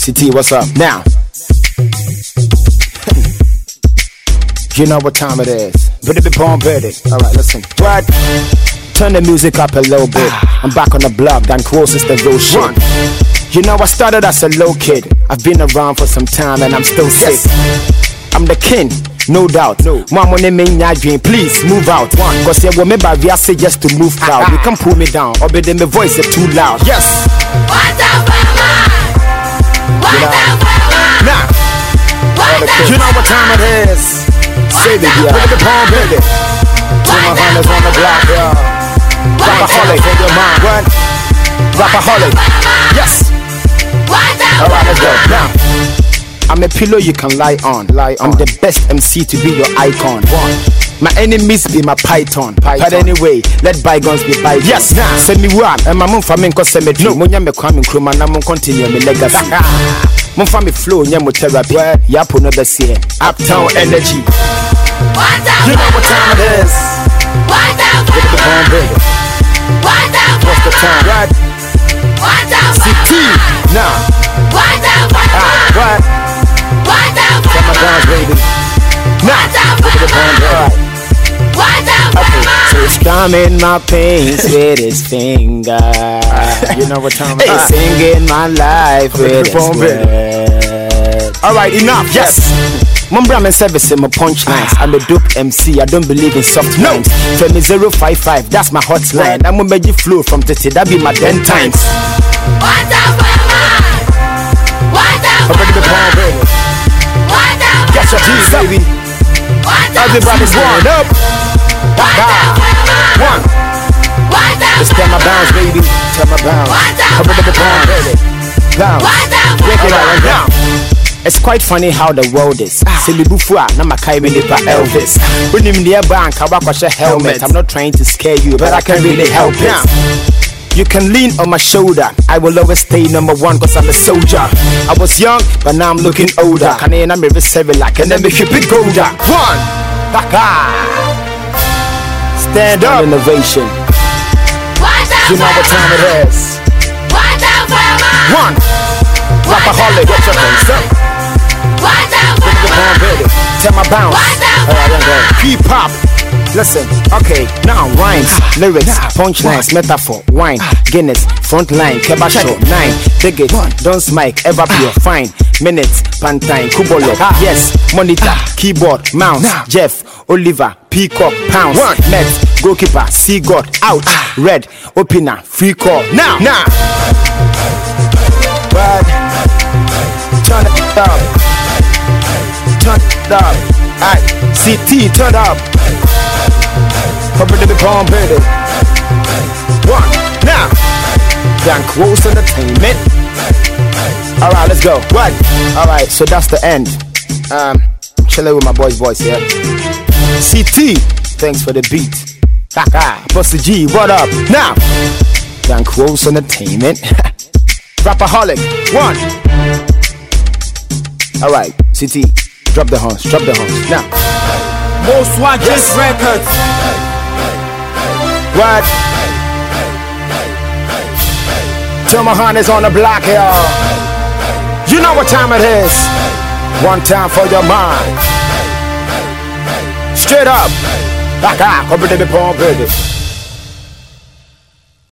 CT, what's up? Now. you know what time it is. Pretty bit bomb ready. Alright, listen. What? Turn the music up a little bit. Ah. I'm back on the block, Dan Close is the real shit. You know, I started as a low kid. I've been around for some time and I'm still sick. I'm the king, no doubt. No. Mama name me dream, please move out. One, cause yeah, remember I say just to move crowd. Ah, you ah. can pull me down, or be my voice is too loud. Yes. What the It, yeah. Bring the palm, baby. Two my hunters on the block, yeah. Rapaholic in your mind. What? Rapaholic. Yes. Alright, let's go. Now. I'm a pillow you can lie on. Lie on. I'm the best MC to be your icon. One. My enemies be my python. python. But anyway, let bygones be bygones. Yes, nah. Send me one. And my mum for me cause cemetery. No. Munya me kwame nkrumah na mun continue me legacy. Mum for me flow nya mo therapy. Yapo no best here. Uptown energy. The baby. What the What's the time? Right? What the CT. Now. What the Ah, what? What the my baby. Now. Look at the palm, right? What the Okay, so it's coming my pains with his finger. You know what time it is? Singing my life with his breath. Alright, enough. Yes. Mumbra and service in my punchlines. I'm a dope MC. I don't believe in soft rhymes. Femi 055, that's my hotline. I'm a magic flow from Tete. That be my 10 times. What the fuck? What the Already the palm, baby. What the Get your G's, baby. What the Everybody's one up. One. What the Let's tell my bounce, baby. Tell my bounce. Already the palm, It's quite funny how the world is. Ah. Say me bufua na makai me nipa Elvis. Ah. When him near bank, I walk with a helmet. I'm not trying to scare you, but I can really help it. You can lean on my shoulder. I will always stay number one cause I'm a soldier. I was young, but now I'm looking older. Can I me seven like and then me keep it golder. One. Baka. Stand up. Innovation. What the You know what time it is. Bounce. Alright, I'm going. Keep pop. Listen, okay, now rhymes, ah, lyrics, punchlines, metaphor, wine, ah. Guinness, front line, kebasho, nine, dig it, don't smike, ever ah. pure, fine, minutes, pantine, kubolo, yes, monitor, keyboard, mouse, Jeff, Oliver, Peacock, pounds, net, goalkeeper, see God, out, red, opener, free call, now, now. Turn it up. Turn it up. Alright, CT, turn up. Cover the palm, baby. One, now. Dan Close Entertainment. Alright, let's go. What? Alright, so that's the end. Um, chilling with my boys' voice here. CT, thanks for the beat. Haha, Buster G, what up? Now, Dan Close Entertainment. Rapaholic, one. Alright, CT, drop the horns, drop the horns. Now, Most Watches Records. what? My hunters on the block, y'all. You know what time it is. One time for your mind. Straight up. Back out, come to the baby.